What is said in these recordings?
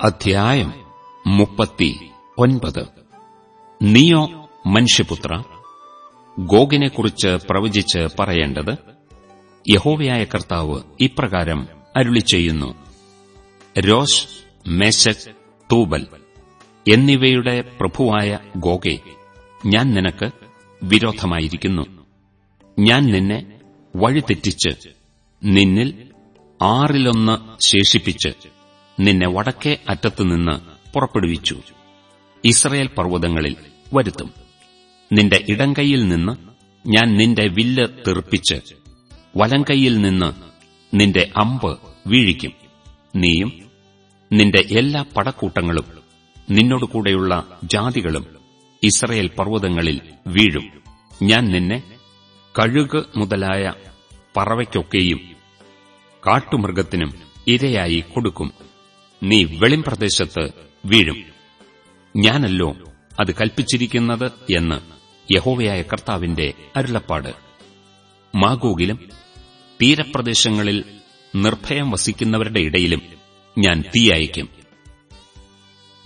അധ്യായം മുപ്പത്തി ഒൻപത്. നീയോ മനുഷ്യപുത്ര ഗോഗിനെക്കുറിച്ച് പ്രവചിച്ച് പറയേണ്ടത് യഹോവയായ കർത്താവ് ഇപ്രകാരം അരുളി ചെയ്യുന്നു. രോഷ് മേശക് തൂബൽ എന്നിവയുടെ പ്രഭുവായ ഗോഗെ ഞാൻ നിനക്ക് വിരോധമായിരിക്കുന്നു. ഞാൻ നിന്നെ വഴിതെറ്റിച്ച് നിന്നിൽ ആറിലൊന്ന് ശേഷിപ്പിച്ച് നിന്നെ വടക്കേ അറ്റത്തുനിന്ന് പുറപ്പെടുവിച്ചു. ഇസ്രയേൽ പർവതങ്ങളിൽ വരുത്തും. നിന്റെ ഇടങ്കൈയിൽ നിന്ന് ഞാൻ നിന്റെ വില്ല് തെറിപ്പിച്ച് വലങ്കൈയിൽ നിന്ന് നിന്റെ അമ്പ് വീഴിക്കും. നീയും നിന്റെ എല്ലാ പടക്കൂട്ടങ്ങളും നിന്നോടുകൂടെയുള്ള ജാതികളും ഇസ്രയേൽ പർവതങ്ങളിൽ വീഴും. ഞാൻ നിന്നെ കഴുക് മുതലായ പറവയ്ക്കൊക്കെയും കാട്ടുമൃഗത്തിനും ഇരയായി കൊടുക്കും. നീ വെളിംപ്രദേശത്ത് വീഴും. ഞാനല്ലോ അത് കൽപ്പിച്ചിരിക്കുന്നത് എന്ന് യഹോവയായ കർത്താവിന്റെ അരുളപ്പാട്. മാഗോഗിലും തീരപ്രദേശങ്ങളിൽ നിർഭയം വസിക്കുന്നവരുടെ ഇടയിലും ഞാൻ തീയയക്കും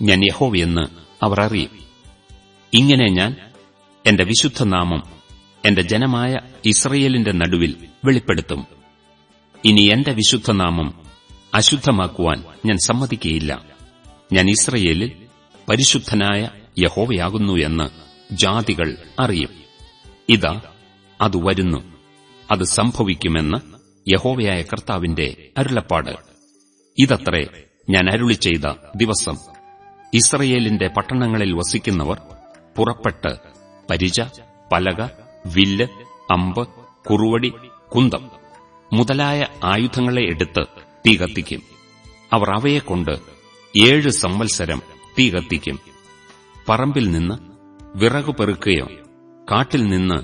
ഞാൻ യഹോവയെന്ന് അവർ അറിയും. ഇങ്ങനെ ഞാൻ എന്റെ വിശുദ്ധനാമം എന്റെ ജനമായ ഇസ്രയേലിന്റെ നടുവിൽ വെളിപ്പെടുത്തും. ഇനി എന്റെ വിശുദ്ധനാമം അശുദ്ധമാക്കുവാൻ ഞാൻ സമ്മതിക്കുകയില്ല. ഞാൻ ഇസ്രയേലിൽ പരിശുദ്ധനായ യഹോവയാകുന്നു എന്ന് ജാതികൾ അറിയും. ഇതാ അത് വരുന്നു. അത് സംഭവിക്കുമെന്ന് യഹോവയായ കർത്താവിന്റെ അരുളപ്പാട്. ഇതത്രേ ഞാൻ അരുളി ചെയ്ത ദിവസം. ഇസ്രയേലിന്റെ പട്ടണങ്ങളിൽ വസിക്കുന്നവർ പുറപ്പെട്ട് പരിച പലക വില്ല് അമ്പ് കുറുവടി കുന്തം മുതലായ ആയുധങ്ങളെ എടുത്ത് തീ കത്തിക്കും. അവർ അവയെക്കൊണ്ട് ഏഴ് സംവത്സരം തീ കത്തിക്കും. പറമ്പിൽ നിന്ന് വിറകു പെറുക്കുകയോ കാട്ടിൽ നിന്ന്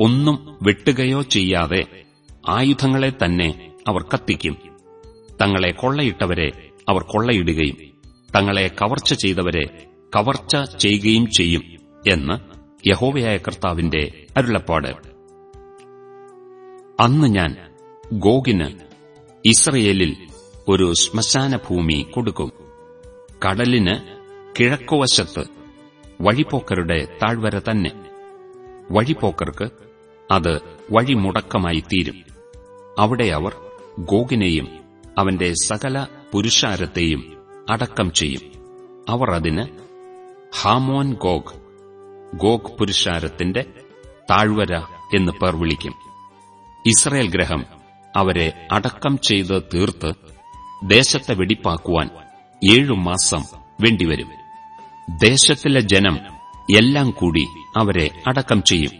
ഒന്നും വെട്ടുകയോ ചെയ്യാതെ ആയുധങ്ങളെ തന്നെ അവർ കത്തിക്കും. തങ്ങളെ കൊള്ളയിട്ടവരെ അവർ കൊള്ളയിടുകയും തങ്ങളെ കവർച്ച ചെയ്തവരെ കവർച്ച ചെയ്യുകയും ചെയ്യും എന്ന് യഹോവയായ കർത്താവിന്റെ അരുളപ്പാട്. അന്ന് ഞാൻ ഗോഗിന് ഇസ്രയേലിൽ ഒരു ശ്മശാന ഭൂമി കൊടുക്കും. കടലിന് കിഴക്കുവശത്ത് വഴിപോക്കരുടെ താഴ്വര തന്നെ. വഴിപോക്കർക്ക് അത് വഴിമുടക്കമായി തീരും അവിടെ അവർ ഗോഗിനെയും അവന്റെ സകല പുരുഷാരത്തെയും അടക്കം ചെയ്യും. അവർ അതിന് ഹാമോൻ ഗോഗ് ഗോഗ് പുരുഷാരത്തിന്റെ താഴ്വര എന്ന് പേർ വിളിക്കും. ഇസ്രയേൽ ഗ്രഹം അവരെ അടക്കം ചെയ്ത് തീർത്ത് ദേശത്തെ വെടിപ്പാക്കുവാൻ ഏഴു മാസം വേണ്ടിവരും. ദേശത്തിലെ ജനം എല്ലാം കൂടി അവരെ അടക്കം ചെയ്യും.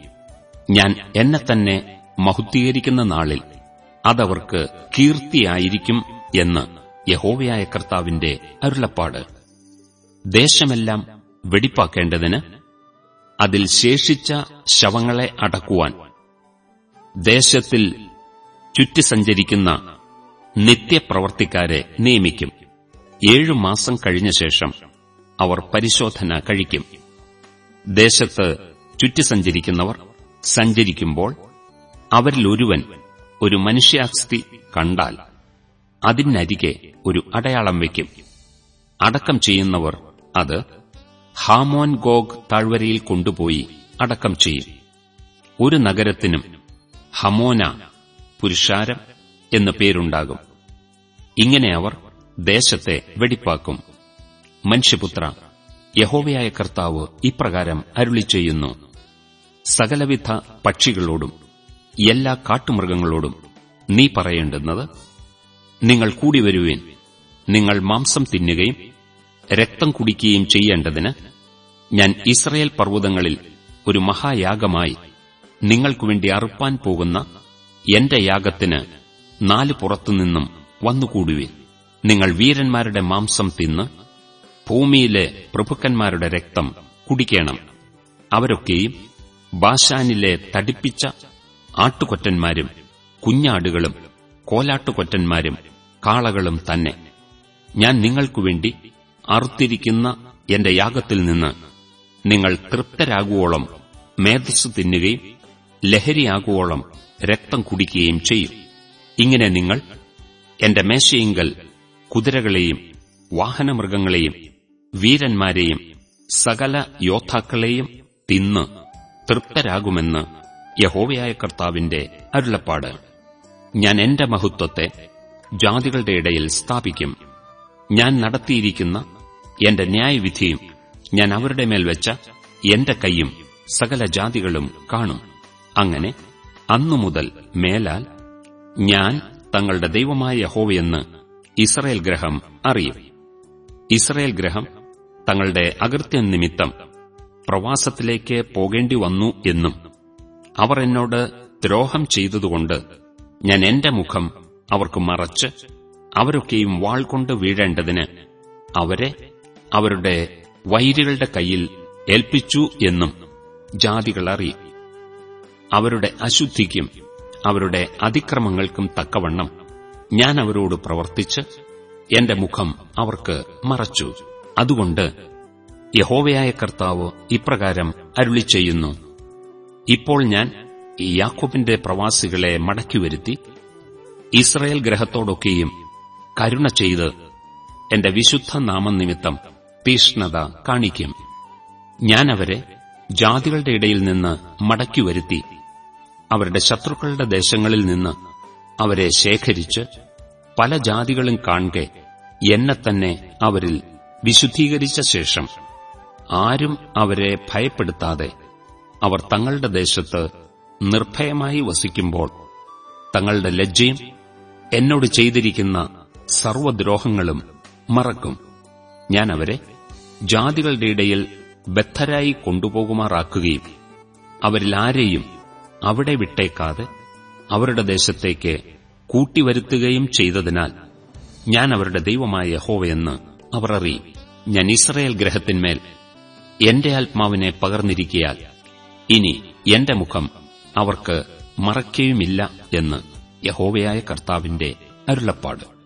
ഞാൻ എന്നെ തന്നെ മഹുദ്ധീകരിക്കുന്ന നാളിൽ അതവർക്ക് കീർത്തിയായിരിക്കും എന്ന് യഹോവയായ കർത്താവിന്റെ അരുളപ്പാട്. ദേശമെല്ലാം വെടിപ്പാക്കേണ്ടതിന് അതിൽ ശേഷിച്ച ശവങ്ങളെ അടക്കുവാൻ ദേശത്തിൽ ചുറ്റി സഞ്ചരിക്കുന്ന നിത്യപ്രവർത്തിക്കാരെ നിയമിക്കും. ഏഴു മാസം കഴിഞ്ഞ ശേഷം അവർ പരിശോധന കഴിക്കും. ദേശത്ത് ചുറ്റി സഞ്ചരിക്കുന്നവർ സഞ്ചരിക്കുമ്പോൾ അവരിലൊരുവൻ ഒരു മനുഷ്യാസ്ഥി കണ്ടാൽ അതിനരികെ ഒരു അടയാളം വയ്ക്കും. അടക്കം ചെയ്യുന്നവർ അത് ഹാമോൻ ഗോഗ് താഴ്വരയിൽ കൊണ്ടുപോയി അടക്കം ചെയ്യും. ഒരു നഗരത്തിനും ഹമോന പുരുഷാരം എന്ന പേരുണ്ടാകും. ഇങ്ങനെ അവർ ദേശത്തെ വെടിപ്പാക്കും. മനുഷ്യപുത്ര യഹോവയായ കർത്താവ് ഇപ്രകാരം അരുളി ചെയ്യുന്നു. സകലവിധ പക്ഷികളോടും എല്ലാ കാട്ടുമൃഗങ്ങളോടും നീ പറയേണ്ടുന്നത് നിങ്ങൾ കൂടി വരുവേൻ നിങ്ങൾ മാംസം തിന്നുകയും രക്തം കുടിക്കുകയും ചെയ്യേണ്ടതിന് ഞാൻ ഇസ്രയേൽ പർവതങ്ങളിൽ ഒരു മഹായാഗമായി നിങ്ങൾക്കുവേണ്ടി അറുപ്പാൻ പോകുന്ന എന്റെ യാഗത്തിന് നാല് പുറത്തുനിന്നും വന്നുകൂടുവിൻ. നിങ്ങൾ വീരന്മാരുടെ മാംസം തിന്ന് ഭൂമിയിലെ പ്രഭുക്കന്മാരുടെ രക്തം കുടിക്കണം. അവരൊക്കെയും ബാഷാനിലെ തടിപ്പിച്ച ആട്ടുകൊറ്റന്മാരും കുഞ്ഞാടുകളും കോലാട്ടുകൊറ്റന്മാരും കാളകളും തന്നെ. ഞാൻ നിങ്ങൾക്കുവേണ്ടി അറുത്തിരിക്കുന്ന എന്റെ യാഗത്തിൽ നിന്ന് നിങ്ങൾ തൃപ്തരാകുവോളം മേധസ് തിന്നുകയും ലഹരിയാകുവോളം രക്തം കുടിക്കുകയും ചെയ്യും. ഇങ്ങനെ നിങ്ങൾ എന്റെ മേശയിങ്കൽ കുതിരകളെയും വാഹനമൃഗങ്ങളെയും വീരന്മാരെയും സകല യോദ്ധാക്കളെയും തിന്ന് തൃപ്തരാകുമെന്ന് യഹോവയായ കർത്താവിന്റെ അരുളപ്പാട്. ഞാൻ എന്റെ മഹത്വത്തെ ജാതികളുടെ ഇടയിൽ സ്ഥാപിക്കും. ഞാൻ നടത്തിയിരിക്കുന്ന എന്റെ ന്യായവിധിയും ഞാൻ അവരുടെ മേൽ വെച്ച എന്റെ കൈയും സകല ജാതികളും കാണും. അങ്ങനെ അന്നു മുതൽ മേലാൽ ഞാൻ തങ്ങളുടെ ദൈവമായ യഹോവയെന്ന് ഇസ്രയേൽ ഗ്രഹം അറിയും. ഇസ്രയേൽ ഗ്രഹം തങ്ങളുടെ അകൃത്യം നിമിത്തം പ്രവാസത്തിലേക്ക് പോകേണ്ടി വന്നു എന്നും അവർ എന്നോട് ദ്രോഹം ചെയ്തതുകൊണ്ട് ഞാൻ എന്റെ മുഖം അവർക്ക് മറച്ച് അവരൊക്കെയും വാൾ കൊണ്ട് വീഴേണ്ടതിന് അവരെ അവരുടെ വൈരികളുടെ കയ്യിൽ ഏൽപ്പിച്ചു എന്നും ജാതികൾ അറിയും. അവരുടെ അശുദ്ധിക്കും അവരുടെ അതിക്രമങ്ങൾക്കും തക്കവണ്ണം ഞാൻ അവരോട് പ്രവർത്തിച്ച് എന്റെ മുഖം അവർക്ക് മറച്ചു. അതുകൊണ്ട് യഹോവയായ കർത്താവ് ഇപ്രകാരം അരുളി ചെയ്യുന്നു ഇപ്പോൾ ഞാൻ യാക്കോബിന്റെ പ്രവാസികളെ മടക്കിവരുത്തി ഇസ്രയേൽ ഗ്രഹത്തോടൊക്കെയും കരുണ ചെയ്ത് എന്റെ വിശുദ്ധ നാമനിമിത്തം തീഷ്ണത കാണിക്കും. ഞാൻ അവരെ ജാതികളുടെ ഇടയിൽ നിന്ന് മടക്കിവരുത്തി അവരുടെ ശത്രുക്കളുടെ ദേശങ്ങളിൽ നിന്ന് അവരെ ശേഖരിച്ച് പല ജാതികളും കാണെ എന്നെ തന്നെ അവരിൽ വിശുദ്ധീകരിച്ച ശേഷം ആരും അവരെ ഭയപ്പെടുത്താതെ അവർ തങ്ങളുടെ ദേശത്ത് നിർഭയമായി വസിക്കുമ്പോൾ തങ്ങളുടെ ലജ്ജയും എന്നോട് ചെയ്തിരിക്കുന്ന സർവദ്രോഹങ്ങളും മറക്കും. ഞാൻ അവരെ ജാതികളുടെ ഇടയിൽ ബദ്ധരായി കൊണ്ടുപോകുമാറാക്കുകയും അവരിൽ ആരെയും അവിടെ വിട്ടേക്കാതെ അവരുടെ ദേശത്തേക്ക് കൂട്ടിവരുത്തുകയും ചെയ്തതിനാൽ ഞാൻ അവരുടെ ദൈവമായ യഹോവയെന്ന് അവർ അറിയും. ഞാൻ ഇസ്രയേൽ ഗ്രഹത്തിന്മേൽ എന്റെ ആത്മാവിനെ പകർന്നിരിക്കയാൽ ഇനി എന്റെ മുഖം അവർക്ക് മറയ്ക്കയുമില്ല എന്ന് യഹോവയായ കർത്താവിന്റെ അരുളപ്പാട്.